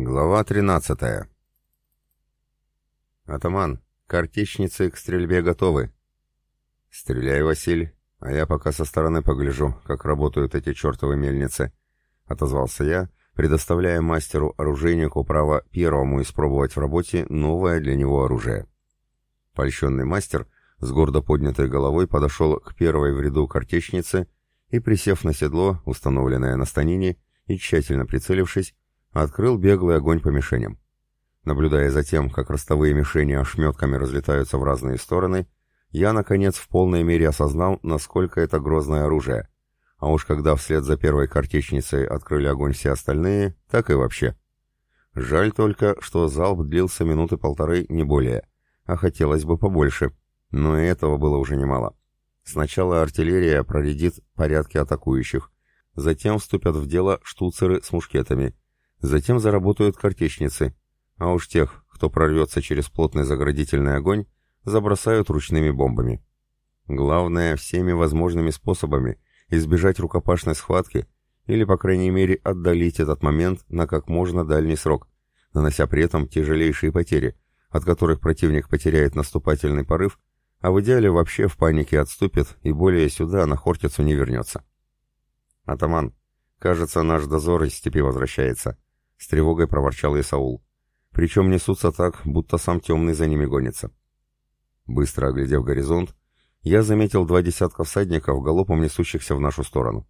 Глава 13. Атаман, картечницы к стрельбе готовы. Стреляй, Василь, а я пока со стороны погляжу, как работают эти чертовы мельницы, отозвался я, предоставляя мастеру-оружейнику право первому испробовать в работе новое для него оружие. Польщенный мастер с гордо поднятой головой подошел к первой в ряду картечницы и, присев на седло, установленное на станине, и тщательно прицелившись, открыл беглый огонь по мишеням. Наблюдая за тем, как ростовые мишени ошметками разлетаются в разные стороны, я, наконец, в полной мере осознал, насколько это грозное оружие. А уж когда вслед за первой картечницей открыли огонь все остальные, так и вообще. Жаль только, что залп длился минуты полторы, не более, а хотелось бы побольше, но и этого было уже немало. Сначала артиллерия проредит порядки атакующих, затем вступят в дело штуцеры с мушкетами — Затем заработают картечницы, а уж тех, кто прорвется через плотный заградительный огонь, забросают ручными бомбами. Главное, всеми возможными способами избежать рукопашной схватки или, по крайней мере, отдалить этот момент на как можно дальний срок, нанося при этом тяжелейшие потери, от которых противник потеряет наступательный порыв, а в идеале вообще в панике отступит и более сюда на Хортицу не вернется. «Атаман, кажется, наш дозор из степи возвращается», — с тревогой проворчал Исаул. «Причем несутся так, будто сам темный за ними гонится». Быстро оглядев горизонт, я заметил два десятка всадников, галопом несущихся в нашу сторону.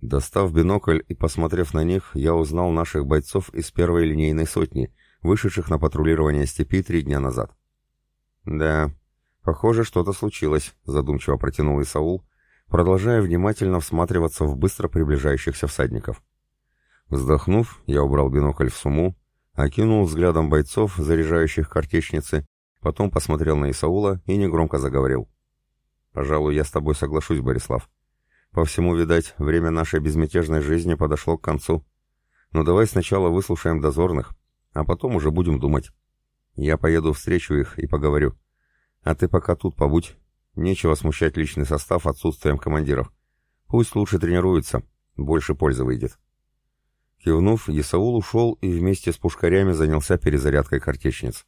Достав бинокль и посмотрев на них, я узнал наших бойцов из первой линейной сотни, вышедших на патрулирование степи три дня назад. «Да, похоже, что-то случилось», — задумчиво протянул Исаул, продолжая внимательно всматриваться в быстро приближающихся всадников. Вздохнув, я убрал бинокль в сумму, окинул взглядом бойцов, заряжающих картечницы, потом посмотрел на Исаула и негромко заговорил. «Пожалуй, я с тобой соглашусь, Борислав. По всему, видать, время нашей безмятежной жизни подошло к концу. Но давай сначала выслушаем дозорных, а потом уже будем думать. Я поеду встречу их и поговорю. А ты пока тут побудь. Нечего смущать личный состав отсутствием командиров. Пусть лучше тренируются, больше пользы выйдет». Кивнув, Исаул ушел и вместе с пушкарями занялся перезарядкой картечниц.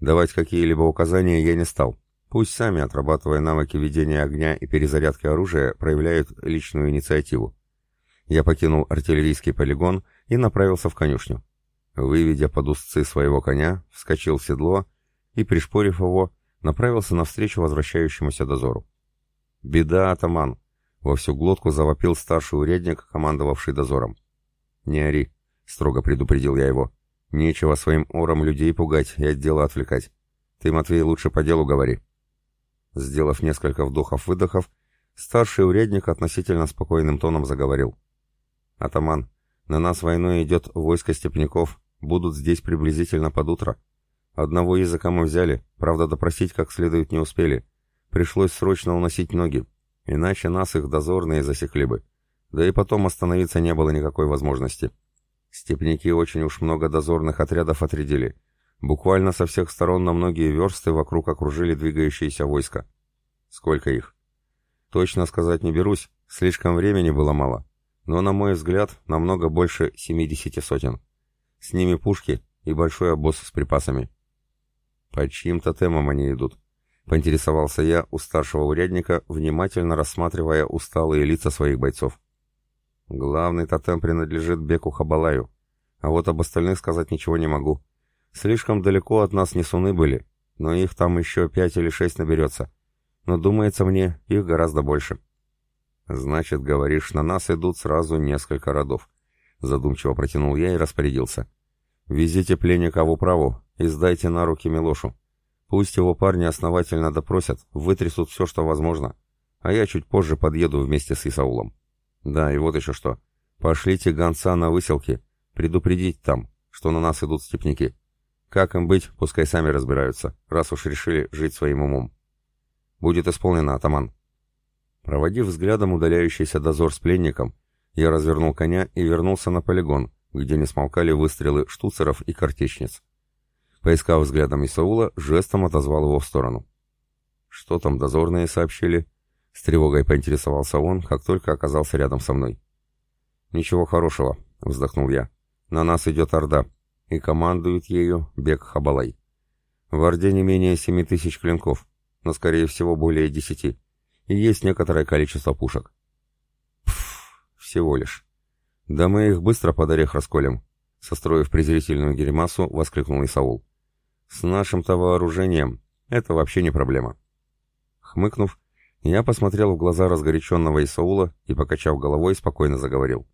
Давать какие-либо указания я не стал. Пусть сами, отрабатывая навыки ведения огня и перезарядки оружия, проявляют личную инициативу. Я покинул артиллерийский полигон и направился в конюшню. Выведя под узцы своего коня, вскочил в седло и, пришпорив его, направился навстречу возвращающемуся дозору. «Беда, атаман!» — во всю глотку завопил старший урядник, командовавший дозором. «Не ори», — строго предупредил я его. «Нечего своим ором людей пугать и от дела отвлекать. Ты, Матвей, лучше по делу говори». Сделав несколько вдохов-выдохов, старший урядник относительно спокойным тоном заговорил. «Атаман, на нас войной идет войско степняков, будут здесь приблизительно под утро. Одного языка мы взяли, правда допросить как следует не успели. Пришлось срочно уносить ноги, иначе нас их дозорные засекли бы. Да и потом остановиться не было никакой возможности. Степники очень уж много дозорных отрядов отрядили. Буквально со всех сторон на многие версты вокруг окружили двигающиеся войска. Сколько их? Точно сказать не берусь, слишком времени было мало. Но, на мой взгляд, намного больше 70 сотен. С ними пушки и большой обоз с припасами. По чьим тотемам они идут? Поинтересовался я у старшего урядника, внимательно рассматривая усталые лица своих бойцов. Главный тотем принадлежит Беку Хабалаю, а вот об остальных сказать ничего не могу. Слишком далеко от нас несуны были, но их там еще пять или шесть наберется. Но, думается мне, их гораздо больше. Значит, говоришь, на нас идут сразу несколько родов. Задумчиво протянул я и распорядился. Везите пленника в управу и сдайте на руки Милошу. Пусть его парни основательно допросят, вытрясут все, что возможно, а я чуть позже подъеду вместе с Исаулом. Да, и вот еще что. Пошлите гонца на выселки, предупредить там, что на нас идут степняки. Как им быть, пускай сами разбираются, раз уж решили жить своим умом. Будет исполнено, атаман. Проводив взглядом удаляющийся дозор с пленником, я развернул коня и вернулся на полигон, где не смолкали выстрелы штуцеров и картечниц. Поискав взглядом Исаула, жестом отозвал его в сторону. «Что там дозорные сообщили?» С тревогой поинтересовался он, как только оказался рядом со мной. «Ничего хорошего», — вздохнул я. «На нас идет Орда. и командует ею Бек Хабалай. В Орде не менее семи тысяч клинков, но, скорее всего, более десяти, и есть некоторое количество пушек. Пф, всего лишь. Да мы их быстро под орех расколем, состроив презрительную гримасу, воскликнул Исаул. С нашим-то вооружением это вообще не проблема. Хмыкнув, я посмотрел в глаза разгоряченного Исаула и, покачав головой, спокойно заговорил.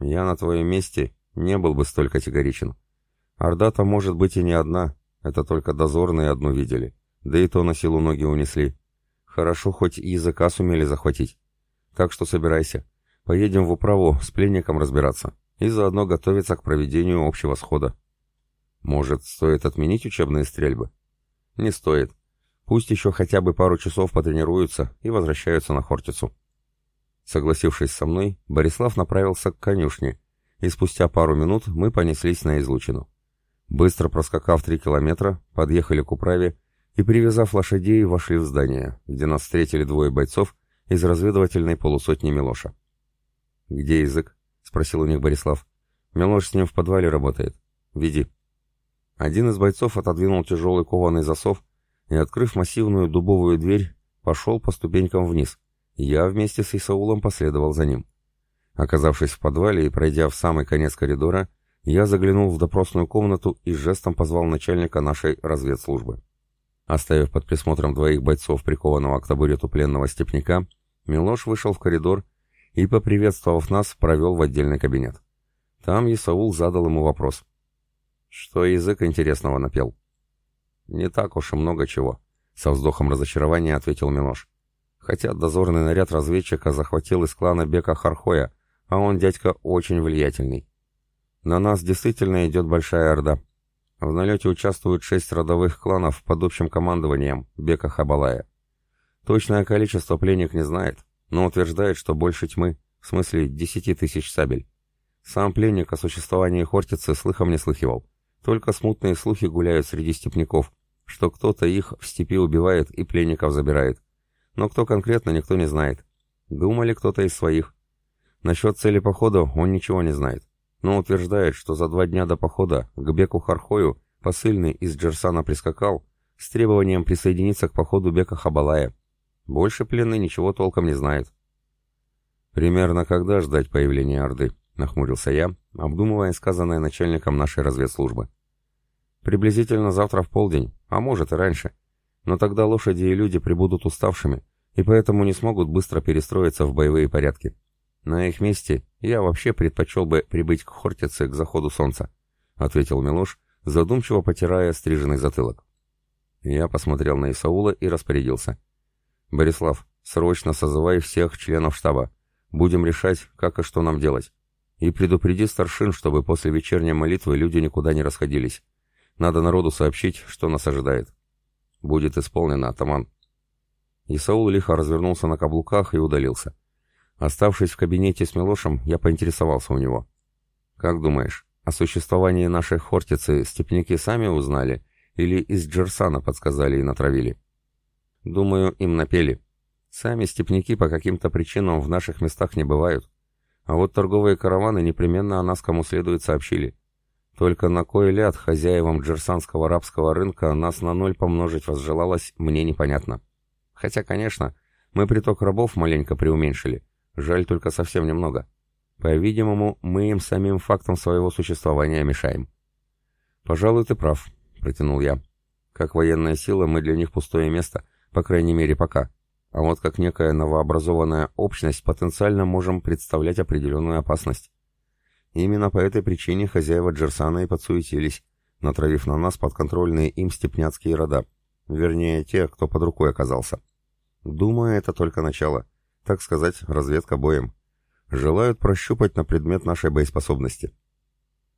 «Я на твоем месте не был бы столь категоричен. Орда-то может быть и не одна, это только дозорные одну видели, да и то на силу ноги унесли. Хорошо, хоть языка сумели захватить. Так что собирайся. Поедем в управу с пленником разбираться и заодно готовиться к проведению общего схода. Может, стоит отменить учебные стрельбы? Не стоит. Пусть еще хотя бы пару часов потренируются и возвращаются на Хортицу. Согласившись со мной, Борислав направился к конюшне, и спустя пару минут мы понеслись на излучину. Быстро проскакав три километра, подъехали к управе и, привязав лошадей, вошли в здание, где нас встретили двое бойцов из разведывательной полусотни Милоша. «Где язык?» — спросил у них Борислав. «Милош с ним в подвале работает. Веди». Один из бойцов отодвинул тяжелый кованый засов и, открыв массивную дубовую дверь, пошел по ступенькам вниз. Я вместе с Исаулом последовал за ним. Оказавшись в подвале и пройдя в самый конец коридора, я заглянул в допросную комнату и жестом позвал начальника нашей разведслужбы. Оставив под присмотром двоих бойцов, прикованного к табурету пленного степняка, Милош вышел в коридор и, поприветствовав нас, провел в отдельный кабинет. Там Исаул задал ему вопрос. Что язык интересного напел? Не так уж и много чего, со вздохом разочарования ответил Милош. Хотя дозорный наряд разведчика захватил из клана Бека Хархоя, а он дядька очень влиятельный. На нас действительно идет большая орда. В налете участвуют шесть родовых кланов под общим командованием Бека Хабалая. Точное количество пленник не знает, но утверждает, что больше тьмы, в смысле десяти тысяч сабель. Сам пленник о существовании Хортицы слыхом не слыхивал. Только смутные слухи гуляют среди степняков, что кто-то их в степи убивает и пленников забирает. Но кто конкретно, никто не знает. Думали кто-то из своих. Насчет цели похода он ничего не знает, но утверждает, что за два дня до похода к Беку Хархою посыльный из Джерсана прискакал с требованием присоединиться к походу Бека Хабалая. Больше пленный ничего толком не знает. Примерно когда ждать появления Орды? — нахмурился я, обдумывая сказанное начальником нашей разведслужбы. «Приблизительно завтра в полдень, а может и раньше. Но тогда лошади и люди прибудут уставшими, и поэтому не смогут быстро перестроиться в боевые порядки. На их месте я вообще предпочел бы прибыть к Хортице к заходу солнца», — ответил Милош, задумчиво потирая стриженный затылок. Я посмотрел на Исаула и распорядился. «Борислав, срочно созывай всех членов штаба. Будем решать, как и что нам делать. И предупреди старшин, чтобы после вечерней молитвы люди никуда не расходились. Надо народу сообщить, что нас ожидает. Будет исполнено, атаман. Исаул лихо развернулся на каблуках и удалился. Оставшись в кабинете с Милошем, я поинтересовался у него. «Как думаешь, о существовании нашей хортицы степняки сами узнали или из Джерсана подсказали и натравили?» «Думаю, им напели. Сами степняки по каким-то причинам в наших местах не бывают. А вот торговые караваны непременно о нас кому следует сообщили. Только на кой ляд хозяевам джерсанского рабского рынка нас на ноль помножить возжелалось, мне непонятно. Хотя, конечно, мы приток рабов маленько преуменьшили. Жаль только совсем немного. По-видимому, мы им самим фактом своего существования мешаем. «Пожалуй, ты прав», — протянул я. «Как военная сила мы для них пустое место, по крайней мере, пока а вот как некая новообразованная общность потенциально можем представлять определенную опасность. Именно по этой причине хозяева Джерсана и подсуетились, натравив на нас подконтрольные им степняцкие рода, вернее, те, кто под рукой оказался. Думаю, это только начало, так сказать, разведка боем. Желают прощупать на предмет нашей боеспособности.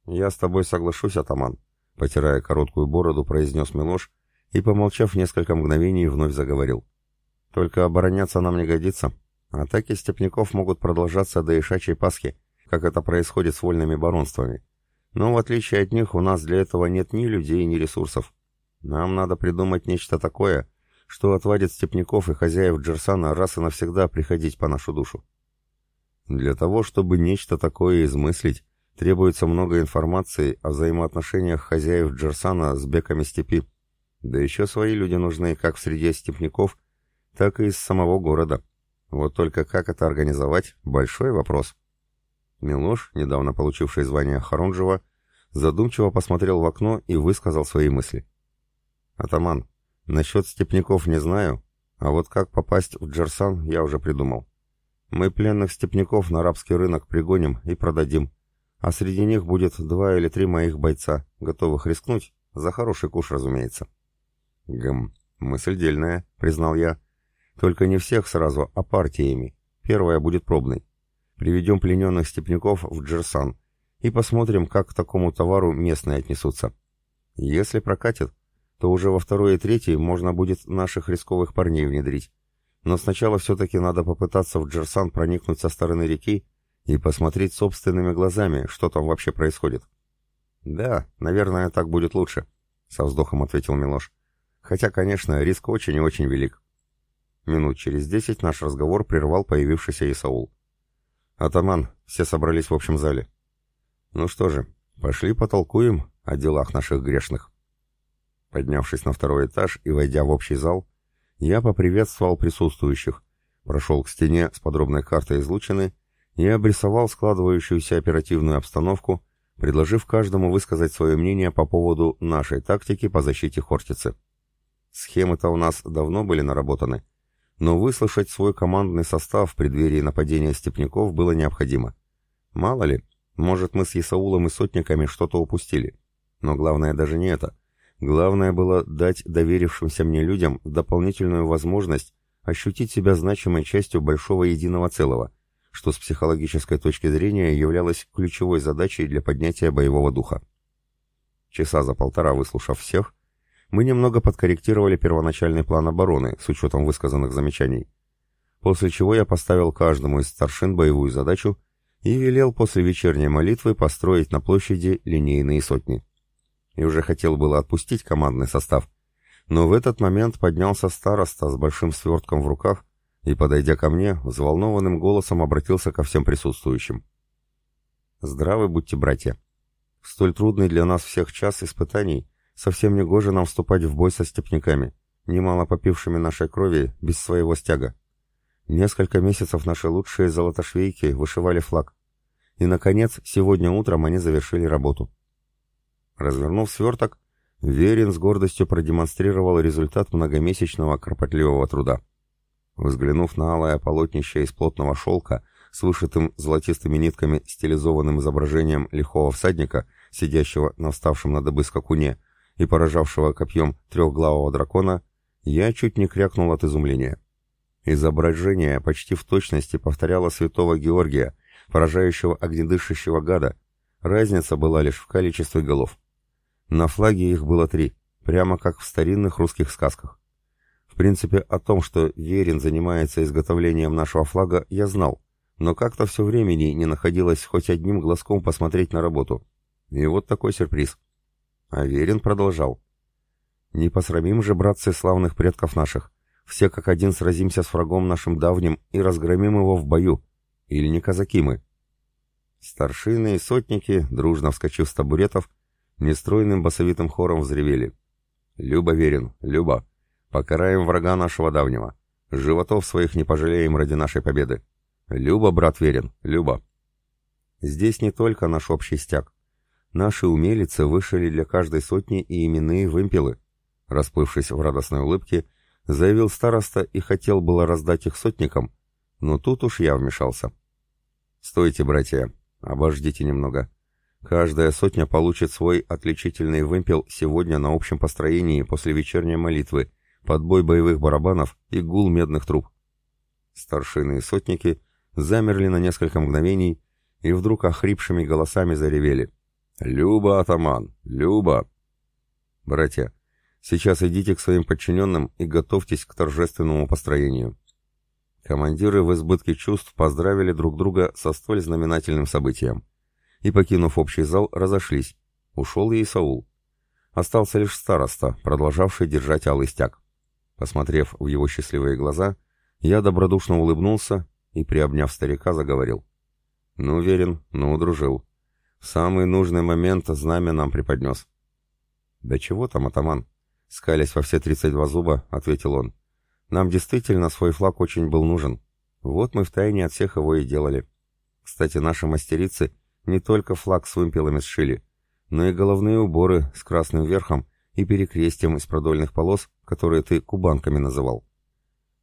«Я с тобой соглашусь, атаман», — потирая короткую бороду, произнес Милош и, помолчав несколько мгновений, вновь заговорил. Только обороняться нам не годится. Атаки степняков могут продолжаться до Ишачьей Пасхи, как это происходит с вольными баронствами. Но в отличие от них у нас для этого нет ни людей, ни ресурсов. Нам надо придумать нечто такое, что отвадит степняков и хозяев Джерсана раз и навсегда приходить по нашу душу. Для того, чтобы нечто такое измыслить, требуется много информации о взаимоотношениях хозяев Джерсана с беками степи. Да еще свои люди нужны как в среде степняков, так и из самого города. Вот только как это организовать – большой вопрос. Милош, недавно получивший звание Харунжева, задумчиво посмотрел в окно и высказал свои мысли. «Атаман, насчет степняков не знаю, а вот как попасть в Джерсан я уже придумал. Мы пленных степняков на арабский рынок пригоним и продадим, а среди них будет два или три моих бойца, готовых рискнуть, за хороший куш, разумеется». «Гм, мысль дельная», — признал я. «Только не всех сразу, а партиями. Первая будет пробной. Приведем плененных степняков в Джерсан и посмотрим, как к такому товару местные отнесутся. Если прокатит, то уже во второй и третьей можно будет наших рисковых парней внедрить. Но сначала все-таки надо попытаться в Джерсан проникнуть со стороны реки и посмотреть собственными глазами, что там вообще происходит. «Да, наверное, так будет лучше», — со вздохом ответил Милош. «Хотя, конечно, риск очень и очень велик». Минут через десять наш разговор прервал появившийся Исаул. «Атаман, все собрались в общем зале». «Ну что же, пошли потолкуем о делах наших грешных». Поднявшись на второй этаж и войдя в общий зал, я поприветствовал присутствующих, прошел к стене с подробной картой излучины и обрисовал складывающуюся оперативную обстановку, предложив каждому высказать свое мнение по поводу нашей тактики по защите Хортицы. Схемы-то у нас давно были наработаны, но выслушать свой командный состав в преддверии нападения степняков было необходимо. Мало ли, может мы с Исаулом и сотниками что-то упустили. Но главное даже не это. Главное было дать доверившимся мне людям дополнительную возможность ощутить себя значимой частью большого единого целого, что с психологической точки зрения являлось ключевой задачей для поднятия боевого духа. Часа за полтора выслушав всех, мы немного подкорректировали первоначальный план обороны с учетом высказанных замечаний, после чего я поставил каждому из старшин боевую задачу и велел после вечерней молитвы построить на площади линейные сотни. И уже хотел было отпустить командный состав, но в этот момент поднялся староста с большим свертком в руках и, подойдя ко мне, взволнованным голосом обратился ко всем присутствующим. «Здравы будьте, братья! В столь трудный для нас всех час испытаний Совсем не гоже нам вступать в бой со степняками, немало попившими нашей крови без своего стяга. Несколько месяцев наши лучшие золотошвейки вышивали флаг. И, наконец, сегодня утром они завершили работу. Развернув сверток, Верин с гордостью продемонстрировал результат многомесячного кропотливого труда. Взглянув на алое полотнище из плотного шелка с вышитым золотистыми нитками стилизованным изображением лихого всадника, сидящего на вставшем на дыбы скакуне, и поражавшего копьем трехглавого дракона, я чуть не крякнул от изумления. Изображение почти в точности повторяло святого Георгия, поражающего огнедышащего гада. Разница была лишь в количестве голов. На флаге их было три, прямо как в старинных русских сказках. В принципе, о том, что Верин занимается изготовлением нашего флага, я знал, но как-то все времени не находилось хоть одним глазком посмотреть на работу. И вот такой сюрприз. Аверин продолжал. «Не посрамим же, братцы славных предков наших. Все как один сразимся с врагом нашим давним и разгромим его в бою. Или не казаки мы?» Старшины и сотники, дружно вскочив с табуретов, нестройным басовитым хором взревели. «Люба верен, Люба, покараем врага нашего давнего. Животов своих не пожалеем ради нашей победы. Люба, брат верен, Люба». Здесь не только наш общий стяг. Наши умелицы вышили для каждой сотни и именные вымпелы. Расплывшись в радостной улыбке, заявил староста и хотел было раздать их сотникам, но тут уж я вмешался. «Стойте, братья, обождите немного. Каждая сотня получит свой отличительный вымпел сегодня на общем построении после вечерней молитвы, под бой боевых барабанов и гул медных труб». Старшины и сотники замерли на несколько мгновений и вдруг охрипшими голосами заревели — «Люба, атаман! Люба!» «Братья, сейчас идите к своим подчиненным и готовьтесь к торжественному построению». Командиры в избытке чувств поздравили друг друга со столь знаменательным событием. И, покинув общий зал, разошлись. Ушел и Исаул. Остался лишь староста, продолжавший держать алый стяг. Посмотрев в его счастливые глаза, я добродушно улыбнулся и, приобняв старика, заговорил. «Ну, уверен, ну, дружил. Самый нужный момент знамя нам преподнес. «Да чего там, атаман?» Скалясь во все тридцать два зуба, ответил он. «Нам действительно свой флаг очень был нужен. Вот мы втайне от всех его и делали. Кстати, наши мастерицы не только флаг с вымпелами сшили, но и головные уборы с красным верхом и перекрестием из продольных полос, которые ты кубанками называл.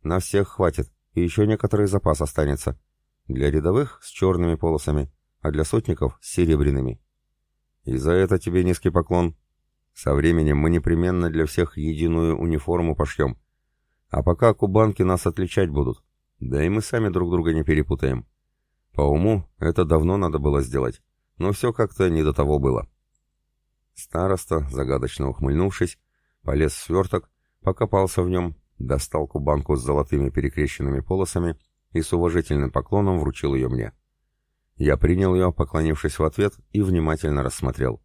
На всех хватит, и еще некоторый запас останется. Для рядовых с черными полосами, а для сотников серебряными. И за это тебе низкий поклон. Со временем мы непременно для всех единую униформу пошьем. А пока кубанки нас отличать будут. Да и мы сами друг друга не перепутаем. По уму это давно надо было сделать, но все как-то не до того было. Староста, загадочно ухмыльнувшись, полез в сверток, покопался в нем, достал кубанку с золотыми перекрещенными полосами и с уважительным поклоном вручил ее мне. Я принял ее, поклонившись в ответ, и внимательно рассмотрел.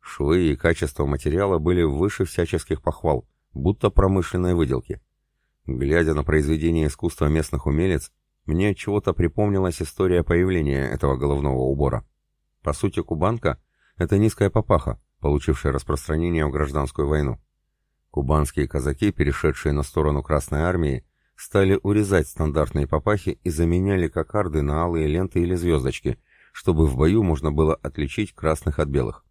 Швы и качество материала были выше всяческих похвал, будто промышленной выделки. Глядя на произведение искусства местных умелец, мне чего-то припомнилась история появления этого головного убора. По сути, кубанка — это низкая папаха, получившая распространение в гражданскую войну. Кубанские казаки, перешедшие на сторону Красной Армии, стали урезать стандартные папахи и заменяли кокарды на алые ленты или звездочки, чтобы в бою можно было отличить красных от белых.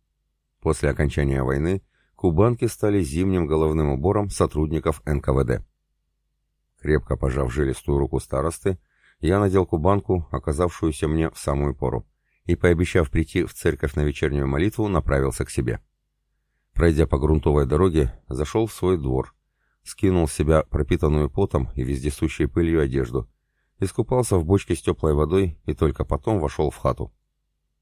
После окончания войны кубанки стали зимним головным убором сотрудников НКВД. Крепко пожав жилистую руку старосты, я надел кубанку, оказавшуюся мне в самую пору, и, пообещав прийти в церковь на вечернюю молитву, направился к себе. Пройдя по грунтовой дороге, зашел в свой двор, скинул с себя пропитанную потом и вездесущей пылью одежду, искупался в бочке с теплой водой и только потом вошел в хату.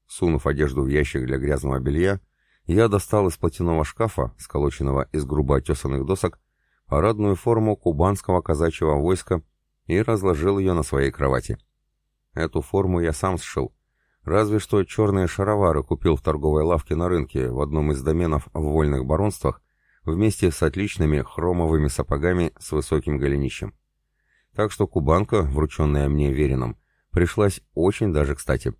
Сунув одежду в ящик для грязного белья, я достал из платяного шкафа, сколоченного из грубо отесанных досок, парадную форму кубанского казачьего войска и разложил ее на своей кровати. Эту форму я сам сшил, разве что черные шаровары купил в торговой лавке на рынке в одном из доменов в вольных баронствах вместе с отличными хромовыми сапогами с высоким голенищем. Так что кубанка, врученная мне верином, пришлась очень даже кстати.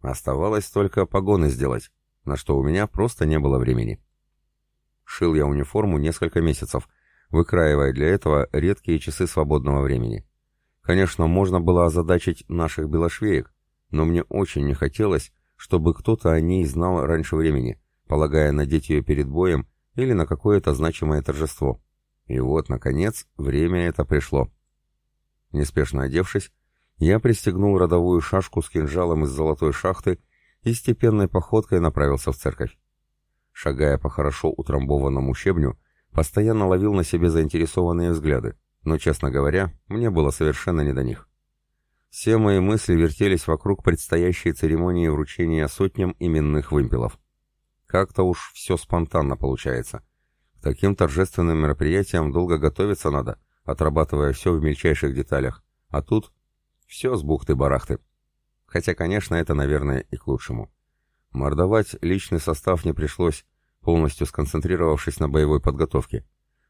Оставалось только погоны сделать, на что у меня просто не было времени. Шил я униформу несколько месяцев — выкраивая для этого редкие часы свободного времени. Конечно, можно было озадачить наших белошвеек, но мне очень не хотелось, чтобы кто-то о ней знал раньше времени, полагая надеть ее перед боем или на какое-то значимое торжество. И вот, наконец, время это пришло. Неспешно одевшись, я пристегнул родовую шашку с кинжалом из золотой шахты и степенной походкой направился в церковь. Шагая по хорошо утрамбованному щебню, Постоянно ловил на себе заинтересованные взгляды, но, честно говоря, мне было совершенно не до них. Все мои мысли вертелись вокруг предстоящей церемонии вручения сотням именных вымпелов. Как-то уж все спонтанно получается. К таким торжественным мероприятиям долго готовиться надо, отрабатывая все в мельчайших деталях. А тут все с бухты-барахты. Хотя, конечно, это, наверное, и к лучшему. Мордовать личный состав не пришлось, полностью сконцентрировавшись на боевой подготовке.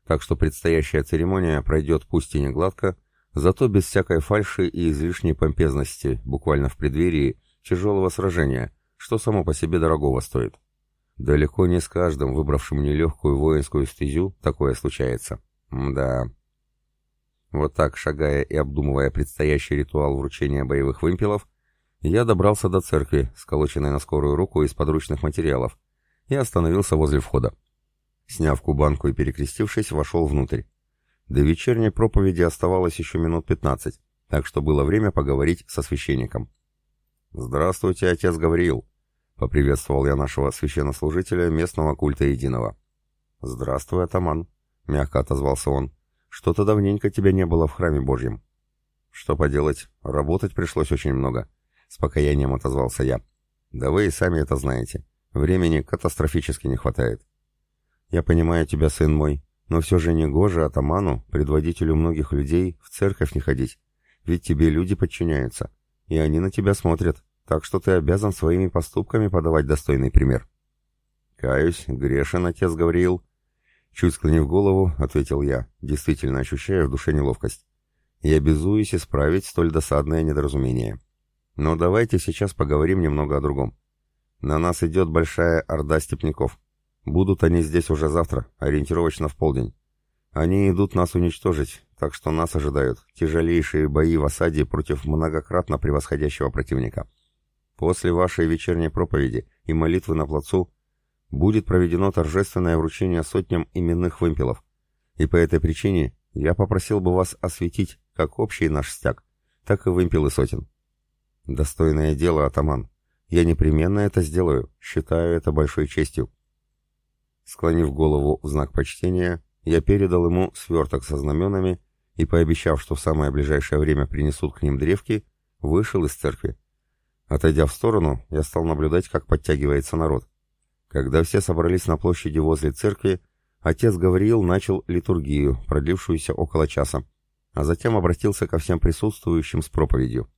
Так что предстоящая церемония пройдет пусть и не гладко, зато без всякой фальши и излишней помпезности, буквально в преддверии тяжелого сражения, что само по себе дорогого стоит. Далеко не с каждым, выбравшим нелегкую воинскую стезю, такое случается. Мда. Вот так, шагая и обдумывая предстоящий ритуал вручения боевых вымпелов, я добрался до церкви, сколоченной на скорую руку из подручных материалов, и остановился возле входа. Сняв кубанку и перекрестившись, вошел внутрь. До вечерней проповеди оставалось еще минут пятнадцать, так что было время поговорить со священником. «Здравствуйте, отец Гавриил!» — поприветствовал я нашего священнослужителя местного культа единого. «Здравствуй, атаман!» — мягко отозвался он. «Что-то давненько тебя не было в храме Божьем». «Что поделать, работать пришлось очень много», — с покаянием отозвался я. «Да вы и сами это знаете. Времени катастрофически не хватает. Я понимаю тебя, сын мой, но все же не гоже атаману, предводителю многих людей, в церковь не ходить. Ведь тебе люди подчиняются, и они на тебя смотрят, так что ты обязан своими поступками подавать достойный пример. Каюсь, грешен, отец Гавриил. Чуть склонив голову, ответил я, действительно ощущая в душе неловкость. Я обязуюсь исправить столь досадное недоразумение. Но давайте сейчас поговорим немного о другом. На нас идет большая орда степняков. Будут они здесь уже завтра, ориентировочно в полдень. Они идут нас уничтожить, так что нас ожидают тяжелейшие бои в осаде против многократно превосходящего противника. После вашей вечерней проповеди и молитвы на плацу будет проведено торжественное вручение сотням именных вымпелов. И по этой причине я попросил бы вас осветить как общий наш стяг, так и вымпелы сотен. Достойное дело, атаман. Я непременно это сделаю, считаю это большой честью. Склонив голову в знак почтения, я передал ему сверток со знаменами и, пообещав, что в самое ближайшее время принесут к ним древки, вышел из церкви. Отойдя в сторону, я стал наблюдать, как подтягивается народ. Когда все собрались на площади возле церкви, отец Гавриил начал литургию, продлившуюся около часа, а затем обратился ко всем присутствующим с проповедью.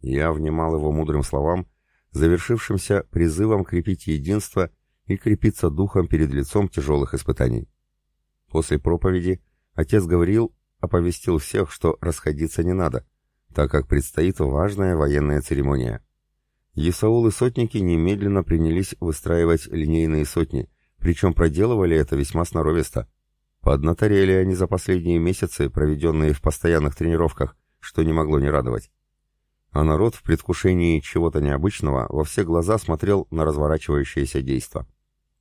Я внимал его мудрым словам, завершившимся призывом крепить единство и крепиться духом перед лицом тяжелых испытаний. После проповеди отец Гавриил оповестил всех, что расходиться не надо, так как предстоит важная военная церемония. Исаул и сотники немедленно принялись выстраивать линейные сотни, причем проделывали это весьма сноровисто. Поднаторели они за последние месяцы, проведенные в постоянных тренировках, что не могло не радовать. А народ в предвкушении чего-то необычного во все глаза смотрел на разворачивающееся действо.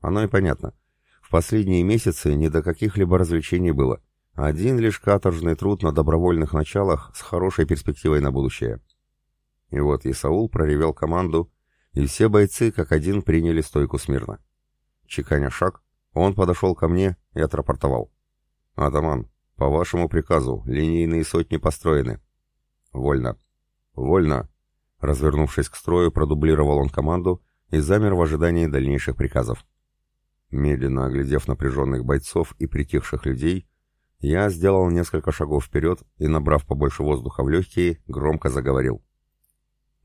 Оно и понятно. В последние месяцы не до каких-либо развлечений было. Один лишь каторжный труд на добровольных началах с хорошей перспективой на будущее. И вот Исаул проревел команду, и все бойцы как один приняли стойку смирно. Чеканя шаг, он подошел ко мне и отрапортовал. «Атаман, по вашему приказу, линейные сотни построены». «Вольно». «Вольно». Развернувшись к строю, продублировал он команду и замер в ожидании дальнейших приказов. Медленно оглядев напряженных бойцов и притихших людей, я сделал несколько шагов вперед и, набрав побольше воздуха в легкие, громко заговорил.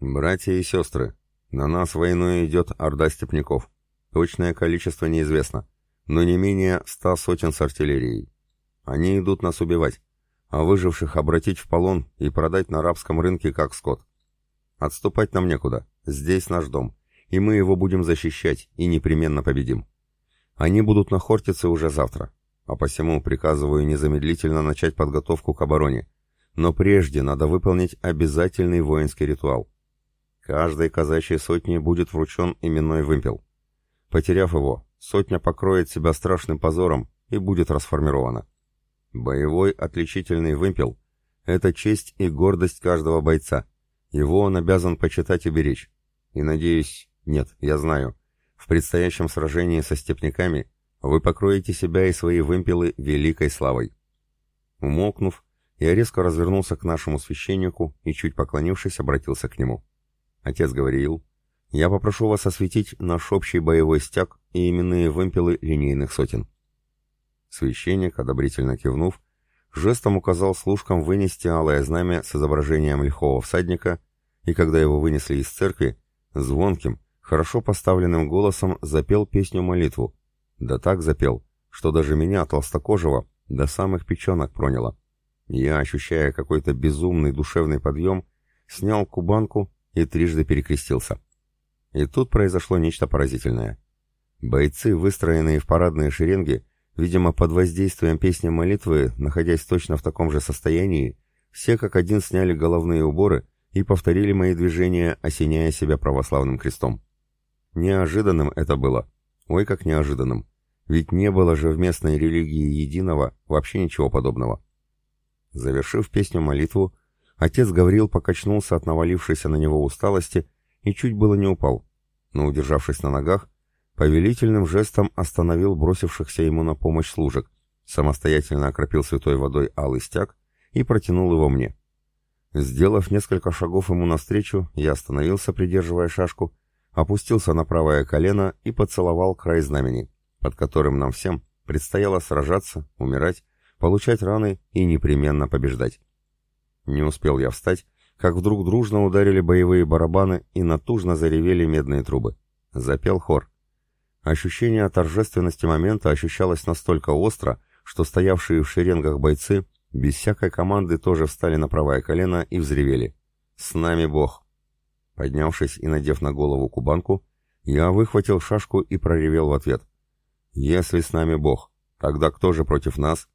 «Братья и сестры, на нас войной идет орда степняков. Точное количество неизвестно, но не менее ста сотен с артиллерией. Они идут нас убивать, а выживших обратить в полон и продать на арабском рынке как скот. Отступать нам некуда, здесь наш дом, и мы его будем защищать и непременно победим. Они будут на Хортице уже завтра, а посему приказываю незамедлительно начать подготовку к обороне. Но прежде надо выполнить обязательный воинский ритуал. Каждой казачьей сотне будет вручен именной вымпел. Потеряв его, сотня покроет себя страшным позором и будет расформирована. Боевой отличительный вымпел — это честь и гордость каждого бойца. Его он обязан почитать и беречь. И надеюсь, нет, я знаю, в предстоящем сражении со степняками вы покроете себя и свои вымпелы великой славой. Умолкнув, я резко развернулся к нашему священнику и, чуть поклонившись, обратился к нему. Отец говорил, я попрошу вас осветить наш общий боевой стяг и именные вымпелы линейных сотен. Священник, одобрительно кивнув, жестом указал служкам вынести алое знамя с изображением лихого всадника, и когда его вынесли из церкви, звонким, хорошо поставленным голосом запел песню-молитву. Да так запел, что даже меня, толстокожего, до самых печенок проняло. Я, ощущая какой-то безумный душевный подъем, снял кубанку и трижды перекрестился. И тут произошло нечто поразительное. Бойцы, выстроенные в парадные шеренги, видимо, под воздействием песни молитвы, находясь точно в таком же состоянии, все как один сняли головные уборы и повторили мои движения, осеняя себя православным крестом. Неожиданным это было. Ой, как неожиданным. Ведь не было же в местной религии единого вообще ничего подобного. Завершив песню-молитву, Отец Гавриил покачнулся от навалившейся на него усталости и чуть было не упал, но, удержавшись на ногах, повелительным жестом остановил бросившихся ему на помощь служек, самостоятельно окропил святой водой алый стяг и протянул его мне. Сделав несколько шагов ему навстречу, я остановился, придерживая шашку, опустился на правое колено и поцеловал край знамени, под которым нам всем предстояло сражаться, умирать, получать раны и непременно побеждать. Не успел я встать, как вдруг дружно ударили боевые барабаны и натужно заревели медные трубы. Запел хор. Ощущение торжественности момента ощущалось настолько остро, что стоявшие в шеренгах бойцы без всякой команды тоже встали на правое колено и взревели. «С нами Бог!» Поднявшись и надев на голову кубанку, Я выхватил шашку и проревел в ответ. «Если с нами Бог, тогда кто же против нас?»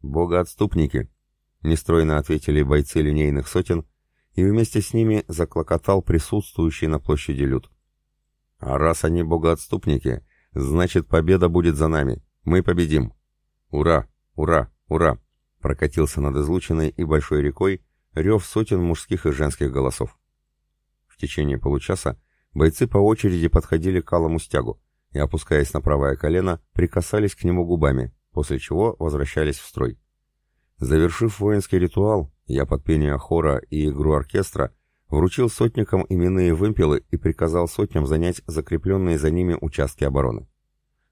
«Богоотступники», — нестройно ответили бойцы линейных сотен, и вместе с ними заклокотал присутствующий на площади люд. «А раз они богоотступники, значит победа будет за нами. Мы победим!» «Ура! Ура! Ура!» прокатился над излученной и большой рекой рев сотен мужских и женских голосов. В течение получаса Бойцы по очереди подходили к алому стягу и, опускаясь на правое колено, прикасались к нему губами, после чего возвращались в строй. Завершив воинский ритуал, я под пение хора и игру оркестра вручил сотникам именные вымпелы и приказал сотням занять закрепленные за ними участки обороны.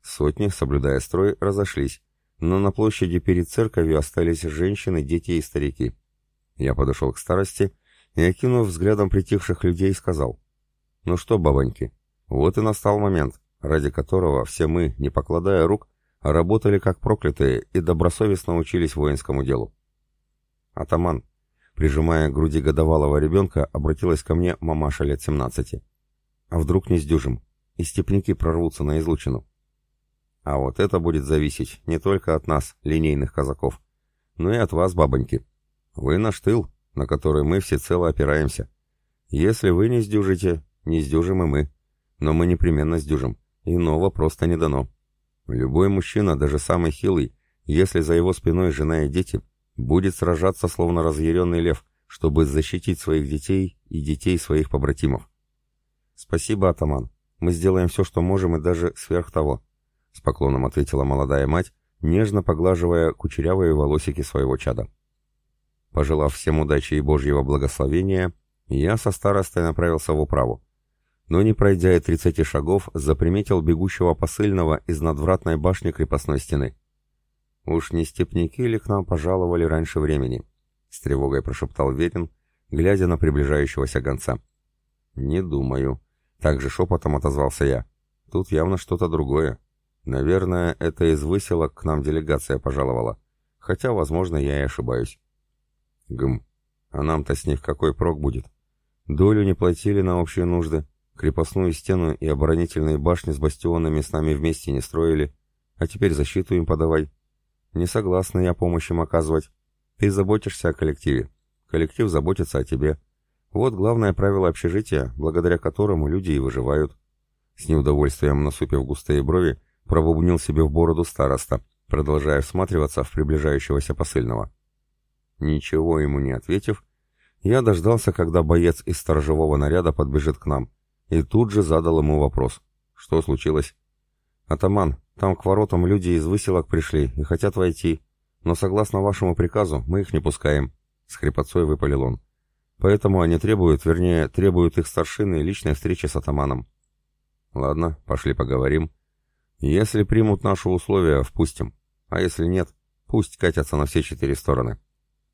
Сотни, соблюдая строй, разошлись, но на площади перед церковью остались женщины, дети и старики. Я подошел к старости и, окинув взглядом притихших людей, сказал — ну что, бабоньки, вот и настал момент, ради которого все мы, не покладая рук, работали как проклятые и добросовестно учились воинскому делу. Атаман, прижимая к груди годовалого ребенка, обратилась ко мне мамаша лет семнадцати. А вдруг не сдюжим, и степняки прорвутся на излучину? А вот это будет зависеть не только от нас, линейных казаков, но и от вас, бабоньки. Вы наш тыл, на который мы всецело опираемся. Если вы не сдюжите, не сдюжим и мы. Но мы непременно сдюжим. Иного просто не дано. Любой мужчина, даже самый хилый, если за его спиной жена и дети, будет сражаться словно разъяренный лев, чтобы защитить своих детей и детей своих побратимов. «Спасибо, атаман. Мы сделаем все, что можем, и даже сверх того», — с поклоном ответила молодая мать, нежно поглаживая кучерявые волосики своего чада. Пожелав всем удачи и Божьего благословения, я со старостой направился в управу но не пройдя и тридцати шагов, заприметил бегущего посыльного из надвратной башни крепостной стены. «Уж не степняки ли к нам пожаловали раньше времени?» — с тревогой прошептал Верин, глядя на приближающегося гонца. «Не думаю», — также шепотом отозвался я. «Тут явно что-то другое. Наверное, это из выселок к нам делегация пожаловала. Хотя, возможно, я и ошибаюсь». «Гм, а нам-то с них какой прок будет? Долю не платили на общие нужды, Крепостную стену и оборонительные башни с бастионами с нами вместе не строили, а теперь защиту им подавай. Не согласна я помощь им оказывать. Ты заботишься о коллективе. Коллектив заботится о тебе. Вот главное правило общежития, благодаря которому люди и выживают. С неудовольствием насупив густые брови, пробубнил себе в бороду староста, продолжая всматриваться в приближающегося посыльного. Ничего ему не ответив, я дождался, когда боец из сторожевого наряда подбежит к нам, и тут же задал ему вопрос. Что случилось? «Атаман, там к воротам люди из выселок пришли и хотят войти, но согласно вашему приказу мы их не пускаем», — с хрипотцой выпалил он. «Поэтому они требуют, вернее, требуют их старшины личной встречи с атаманом». «Ладно, пошли поговорим. Если примут наши условия, впустим. А если нет, пусть катятся на все четыре стороны.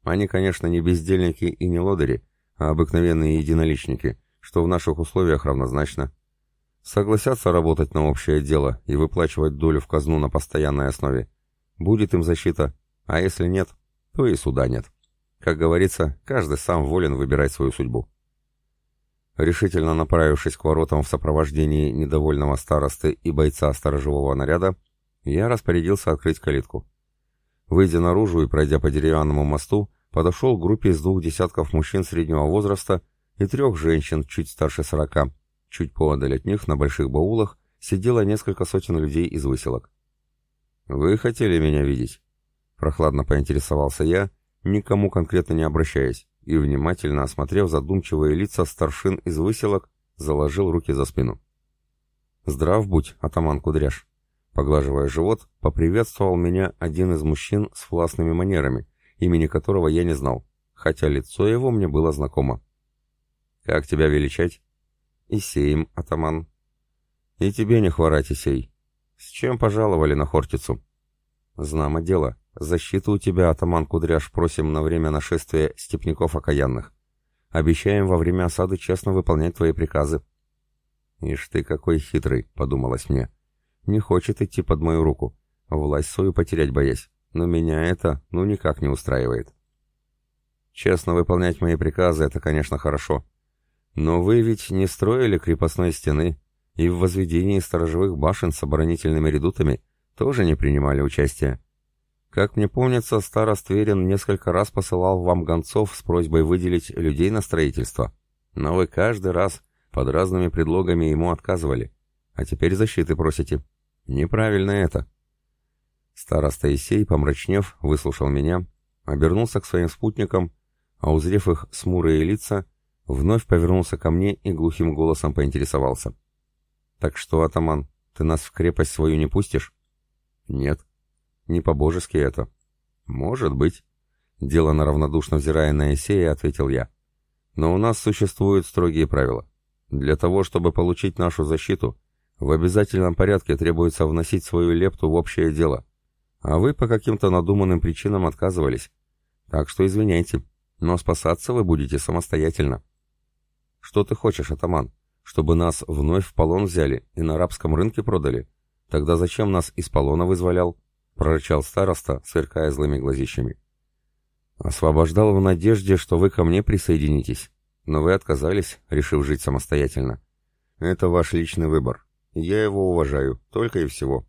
Они, конечно, не бездельники и не лодыри, а обыкновенные единоличники, что в наших условиях равнозначно. Согласятся работать на общее дело и выплачивать долю в казну на постоянной основе. Будет им защита, а если нет, то и суда нет. Как говорится, каждый сам волен выбирать свою судьбу. Решительно направившись к воротам в сопровождении недовольного старосты и бойца сторожевого наряда, я распорядился открыть калитку. Выйдя наружу и пройдя по деревянному мосту, подошел к группе из двух десятков мужчин среднего возраста и трех женщин чуть старше сорока. Чуть поодаль от них на больших баулах сидело несколько сотен людей из выселок. «Вы хотели меня видеть?» Прохладно поинтересовался я, никому конкретно не обращаясь, и, внимательно осмотрев задумчивые лица старшин из выселок, заложил руки за спину. «Здрав будь, атаман Кудряш!» Поглаживая живот, поприветствовал меня один из мужчин с властными манерами, имени которого я не знал, хотя лицо его мне было знакомо. Как тебя величать? Исеем, атаман. И тебе не хворать, Исей. С чем пожаловали на Хортицу? Знамо дело. Защиту у тебя, атаман Кудряш, просим на время нашествия степняков окаянных. Обещаем во время осады честно выполнять твои приказы. Ишь ты какой хитрый, подумалось мне. Не хочет идти под мою руку. Власть свою потерять боясь. Но меня это, ну, никак не устраивает. Честно выполнять мои приказы — это, конечно, хорошо. Но вы ведь не строили крепостной стены, и в возведении сторожевых башен с оборонительными редутами тоже не принимали участия. Как мне помнится, старост Верин несколько раз посылал вам гонцов с просьбой выделить людей на строительство, но вы каждый раз под разными предлогами ему отказывали, а теперь защиты просите. Неправильно это. Староста Исей, помрачнев, выслушал меня, обернулся к своим спутникам, а узрев их смурые лица, вновь повернулся ко мне и глухим голосом поинтересовался. «Так что, атаман, ты нас в крепость свою не пустишь?» «Нет. Не по-божески это». «Может быть». Делано равнодушно взирая на Исея, ответил я. «Но у нас существуют строгие правила. Для того, чтобы получить нашу защиту, в обязательном порядке требуется вносить свою лепту в общее дело. А вы по каким-то надуманным причинам отказывались. Так что извиняйте, но спасаться вы будете самостоятельно. Что ты хочешь, атаман? Чтобы нас вновь в полон взяли и на арабском рынке продали? Тогда зачем нас из полона вызволял? Прорычал староста, сверкая злыми глазищами. Освобождал в надежде, что вы ко мне присоединитесь. Но вы отказались, решив жить самостоятельно. Это ваш личный выбор. Я его уважаю, только и всего.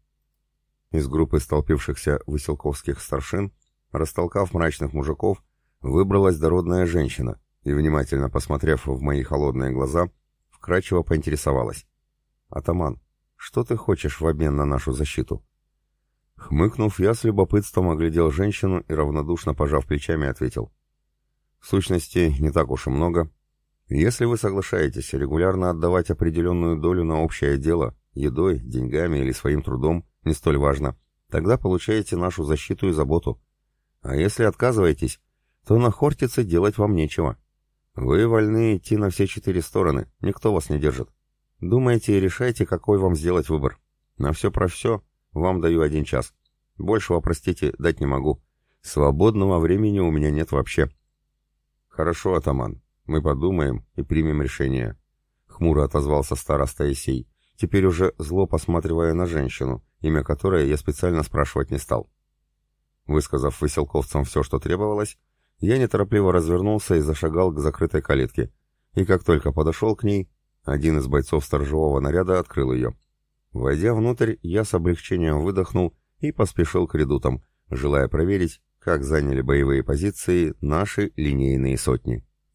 Из группы столпившихся выселковских старшин, растолкав мрачных мужиков, выбралась дородная женщина и, внимательно посмотрев в мои холодные глаза, вкрадчиво поинтересовалась. «Атаман, что ты хочешь в обмен на нашу защиту?» Хмыкнув, я с любопытством оглядел женщину и, равнодушно пожав плечами, ответил. «В сущности, не так уж и много. Если вы соглашаетесь регулярно отдавать определенную долю на общее дело, едой, деньгами или своим трудом, не столь важно, тогда получаете нашу защиту и заботу. А если отказываетесь, то на Хортице делать вам нечего. Вы вольны идти на все четыре стороны, никто вас не держит. Думайте и решайте, какой вам сделать выбор. На все про все вам даю один час. Большего, простите, дать не могу. Свободного времени у меня нет вообще. Хорошо, атаман, мы подумаем и примем решение. Хмуро отозвался староста Исей, теперь уже зло посматривая на женщину, имя которой я специально спрашивать не стал. Высказав выселковцам все, что требовалось, я неторопливо развернулся и зашагал к закрытой калитке, и как только подошел к ней, один из бойцов сторожевого наряда открыл ее. Войдя внутрь, я с облегчением выдохнул и поспешил к редутам, желая проверить, как заняли боевые позиции наши линейные сотни.